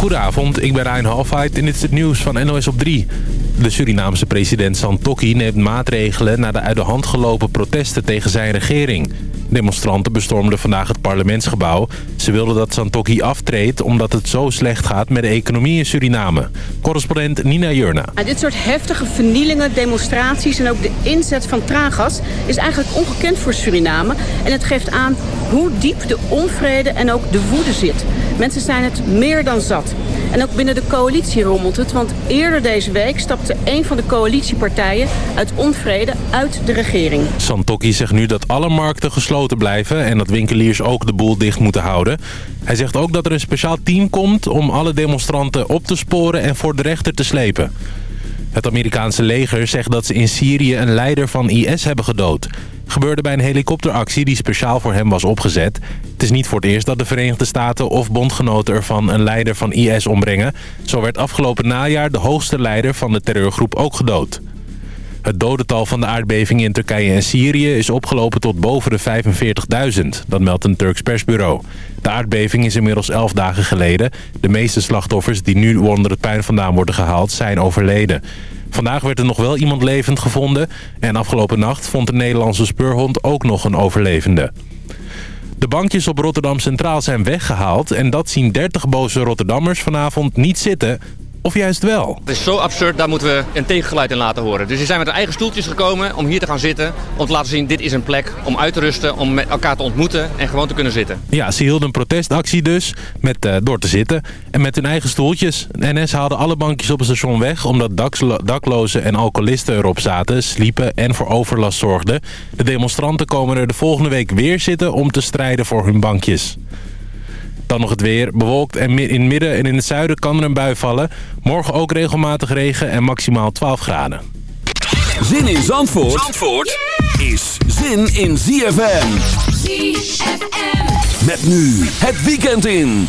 Goedenavond, ik ben Rijn Halfheid en dit is het nieuws van NOS op 3. De Surinaamse president Santokki neemt maatregelen... na de uit de hand gelopen protesten tegen zijn regering. Demonstranten bestormden vandaag het parlementsgebouw. Ze wilden dat Santokki aftreedt omdat het zo slecht gaat met de economie in Suriname. Correspondent Nina Jurna. dit soort heftige vernielingen, demonstraties en ook de inzet van traangas... is eigenlijk ongekend voor Suriname. En het geeft aan hoe diep de onvrede en ook de woede zit. Mensen zijn het meer dan zat. En ook binnen de coalitie rommelt het, want eerder deze week stapte een van de coalitiepartijen uit onvrede uit de regering. Santokki zegt nu dat alle markten gesloten blijven en dat winkeliers ook de boel dicht moeten houden. Hij zegt ook dat er een speciaal team komt om alle demonstranten op te sporen en voor de rechter te slepen. Het Amerikaanse leger zegt dat ze in Syrië een leider van IS hebben gedood. Gebeurde bij een helikopteractie die speciaal voor hem was opgezet. Het is niet voor het eerst dat de Verenigde Staten of bondgenoten ervan een leider van IS ombrengen. Zo werd afgelopen najaar de hoogste leider van de terreurgroep ook gedood. Het dodental van de aardbeving in Turkije en Syrië is opgelopen tot boven de 45.000. Dat meldt een Turks persbureau. De aardbeving is inmiddels 11 dagen geleden. De meeste slachtoffers die nu onder het puin vandaan worden gehaald zijn overleden. Vandaag werd er nog wel iemand levend gevonden. En afgelopen nacht vond de Nederlandse speurhond ook nog een overlevende. De bankjes op Rotterdam Centraal zijn weggehaald... en dat zien 30 boze Rotterdammers vanavond niet zitten... Of juist wel? Het is zo absurd, daar moeten we een tegengeluid in laten horen. Dus die zijn met hun eigen stoeltjes gekomen om hier te gaan zitten. Om te laten zien, dit is een plek om uit te rusten, om met elkaar te ontmoeten en gewoon te kunnen zitten. Ja, ze hielden een protestactie dus, met, uh, door te zitten. En met hun eigen stoeltjes. NS haalde alle bankjes op het station weg, omdat daklozen en alcoholisten erop zaten, sliepen en voor overlast zorgden. De demonstranten komen er de volgende week weer zitten om te strijden voor hun bankjes. Dan nog het weer. Bewolkt en in het midden en in het zuiden kan er een bui vallen. Morgen ook regelmatig regen en maximaal 12 graden. Zin in Zandvoort, Zandvoort is zin in ZFM. ZFM. Met nu het weekend in.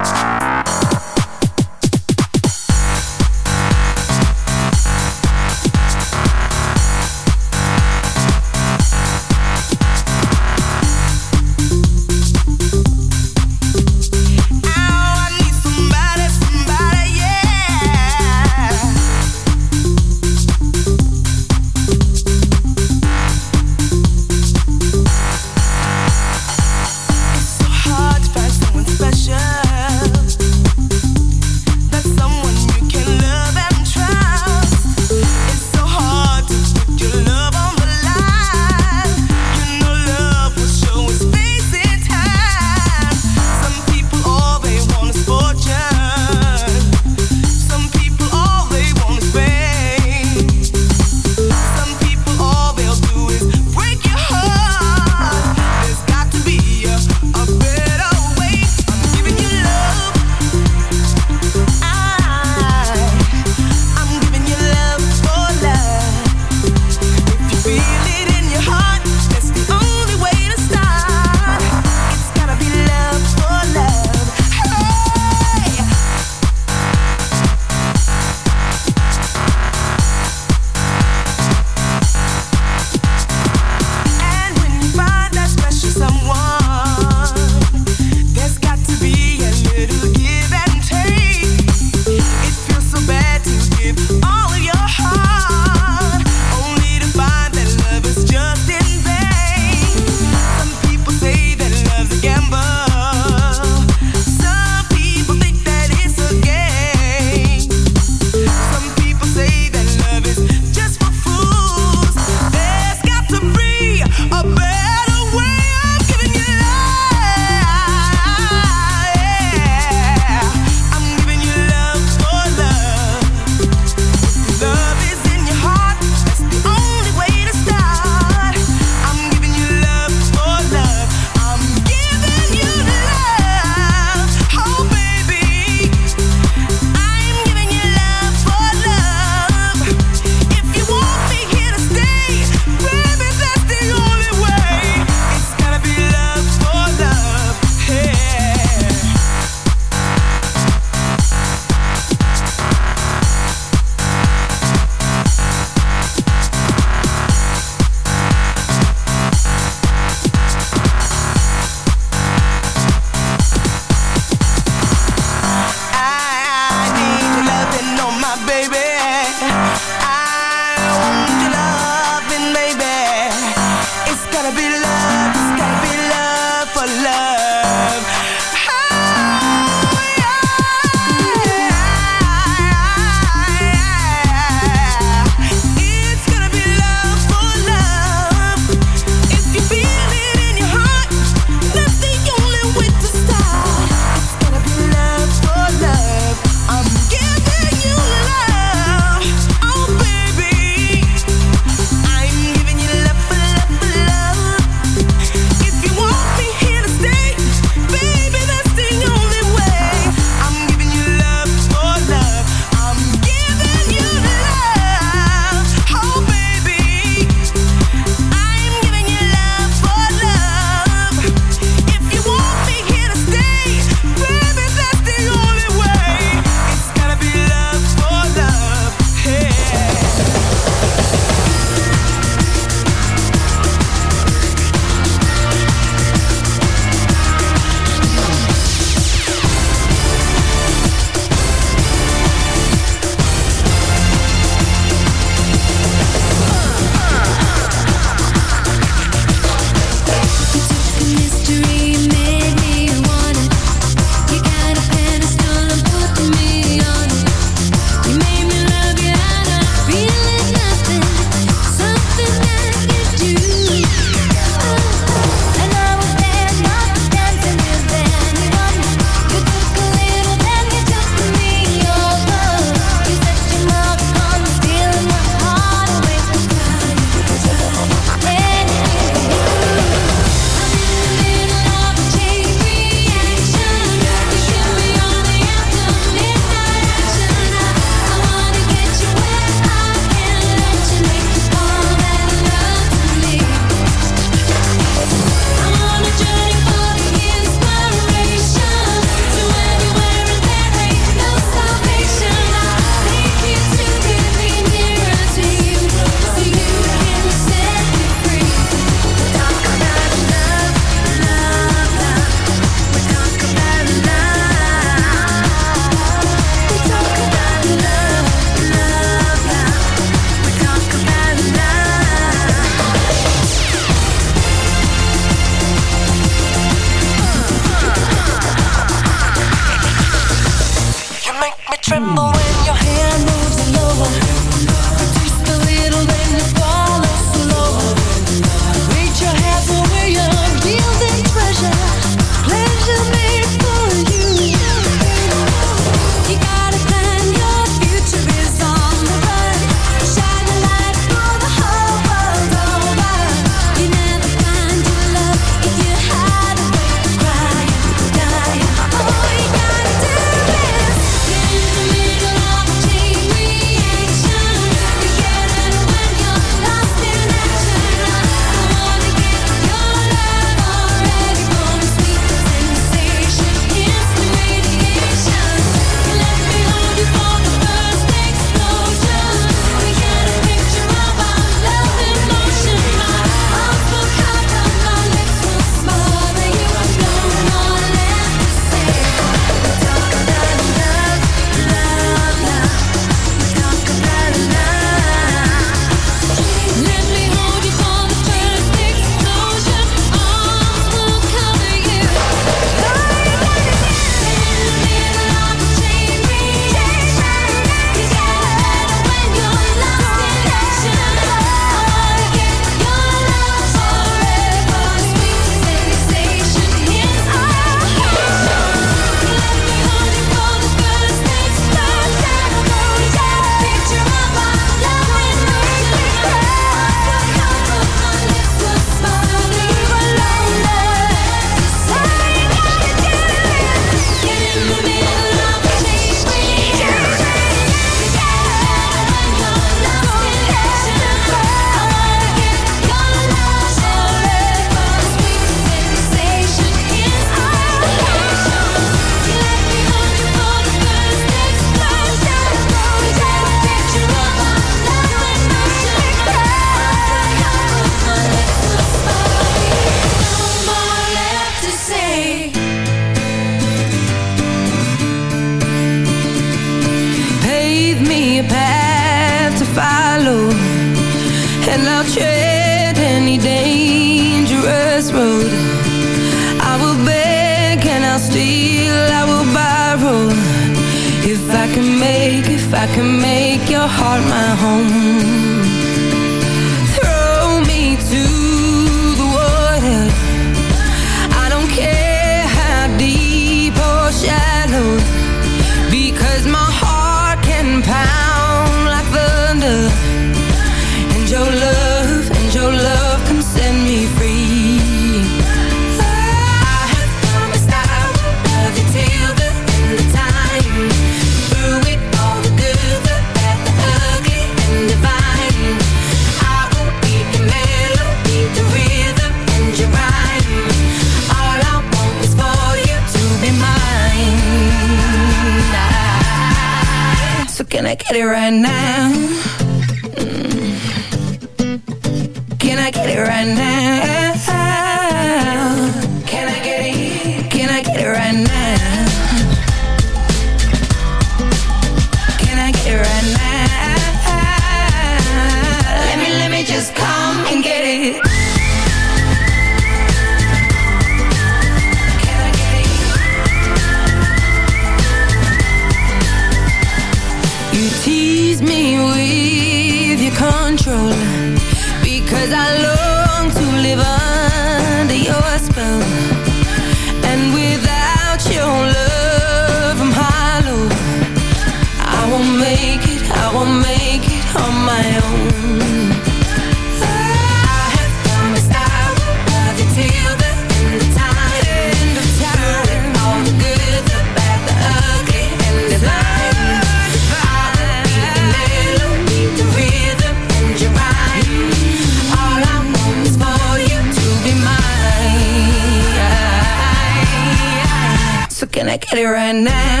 it right now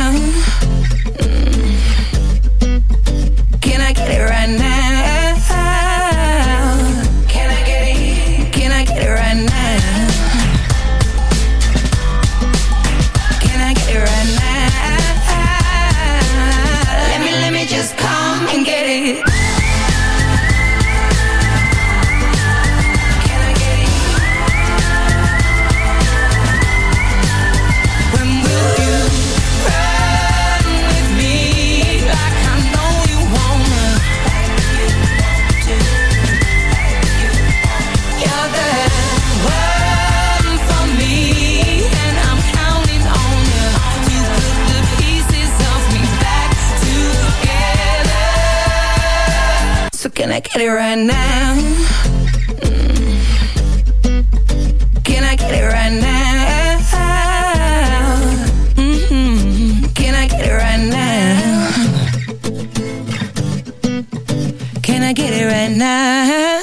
I get it right now?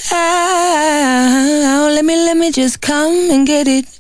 Let me, let me just come and get it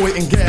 boy and gal.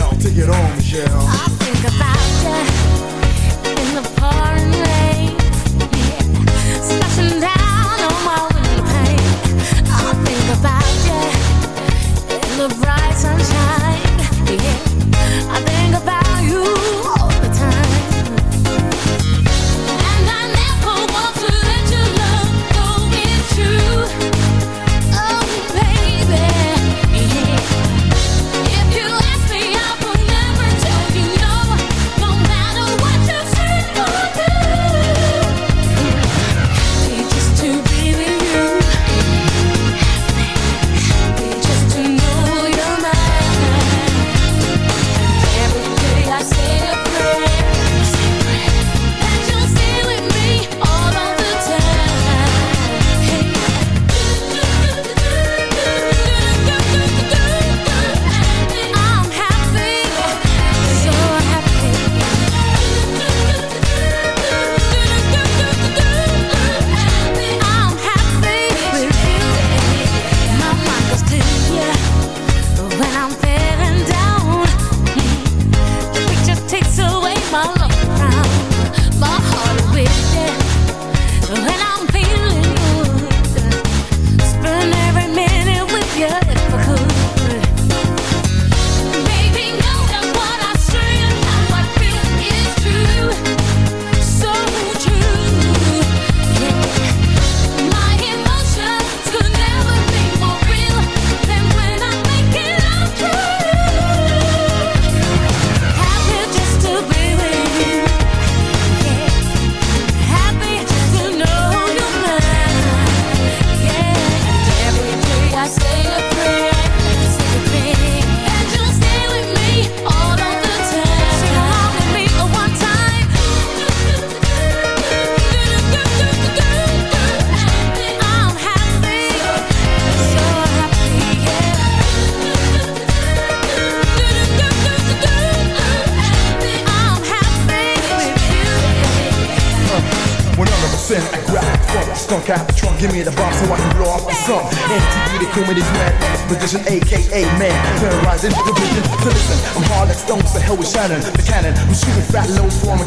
Shannon, the cannon. I'm shooting fat low form.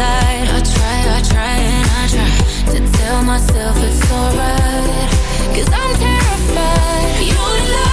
I try, I try, and I try to tell myself it's alright. Cause I'm terrified. You love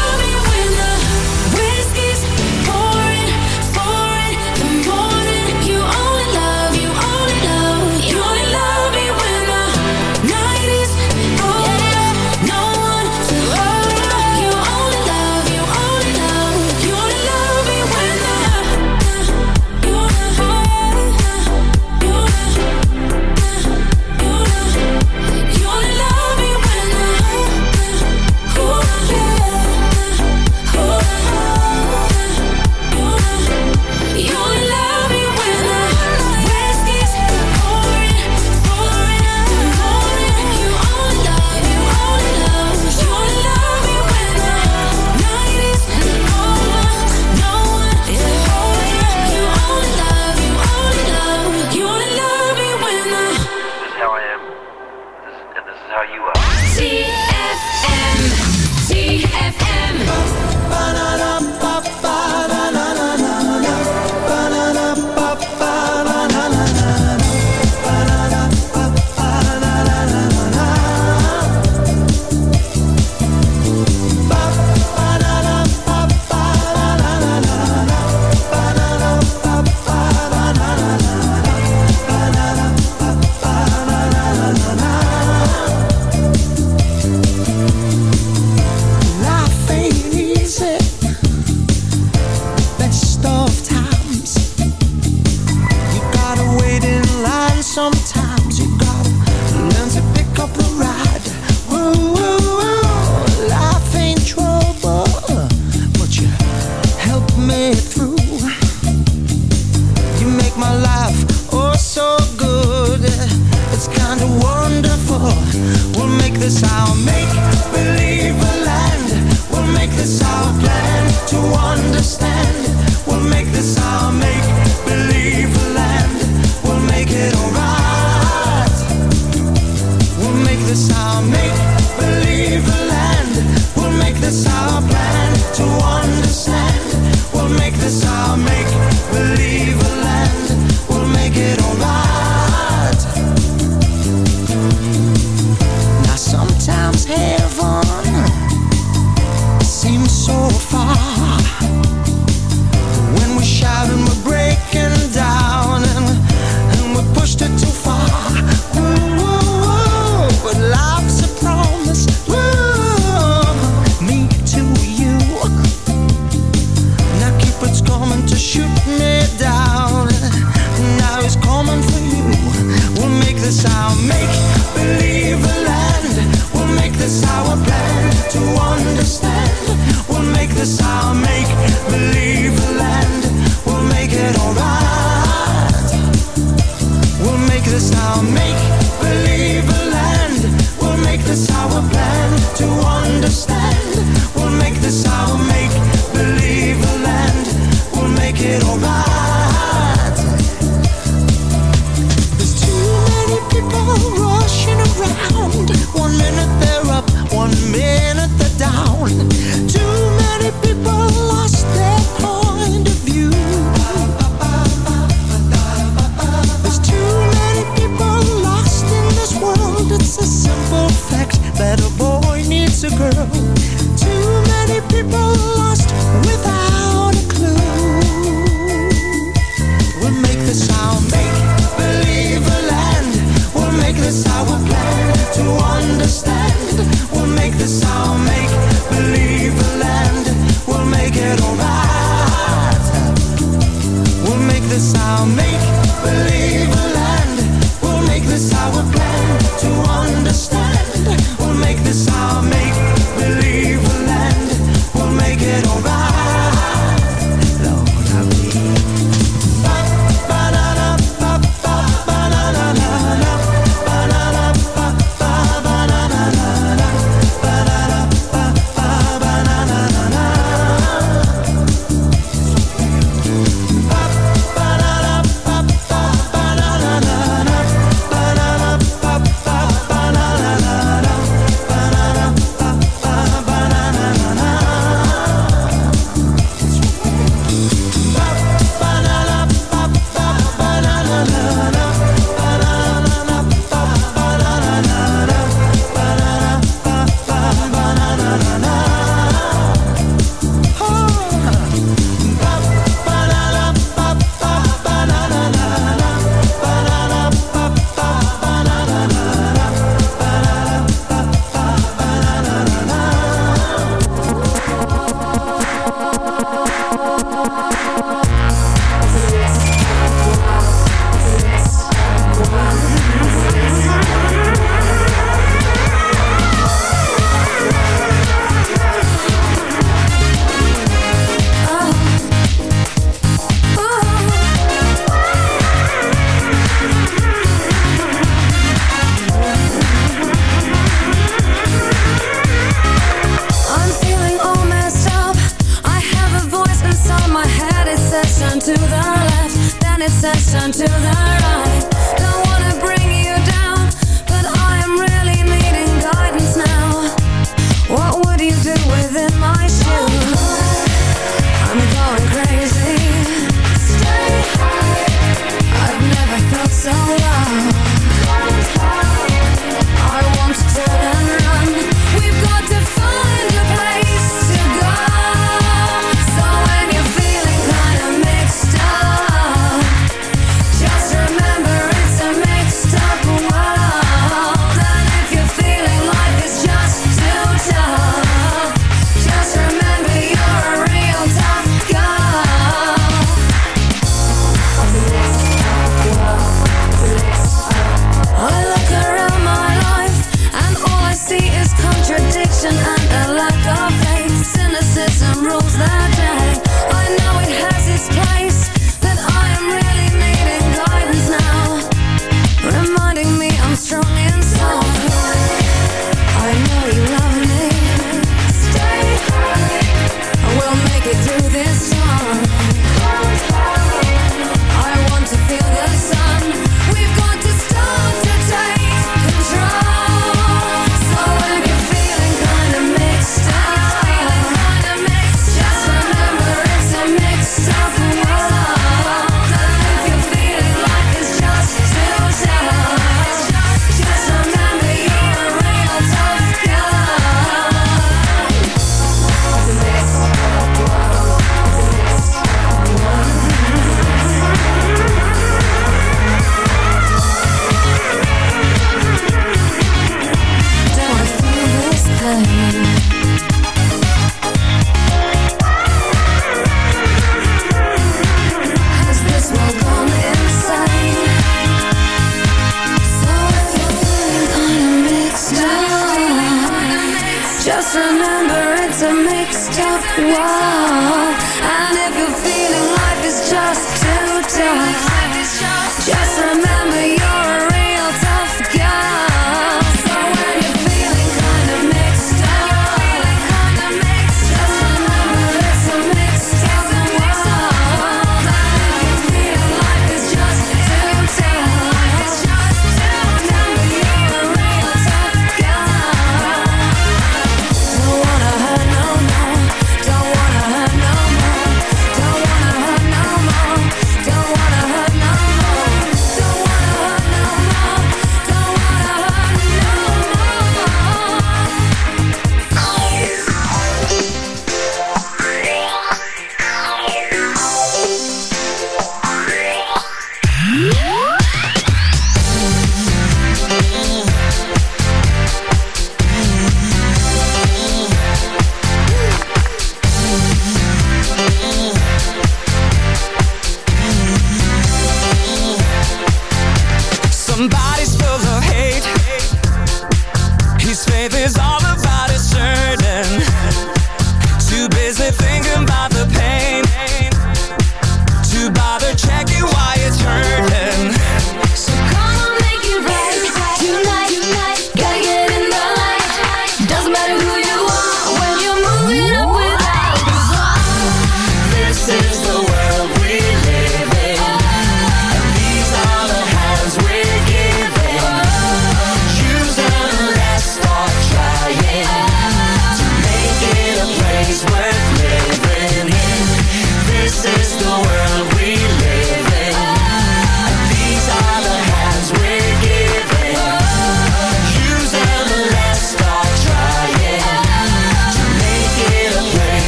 remember it's a mixed up world, And if you're feeling life is just too tough Just remember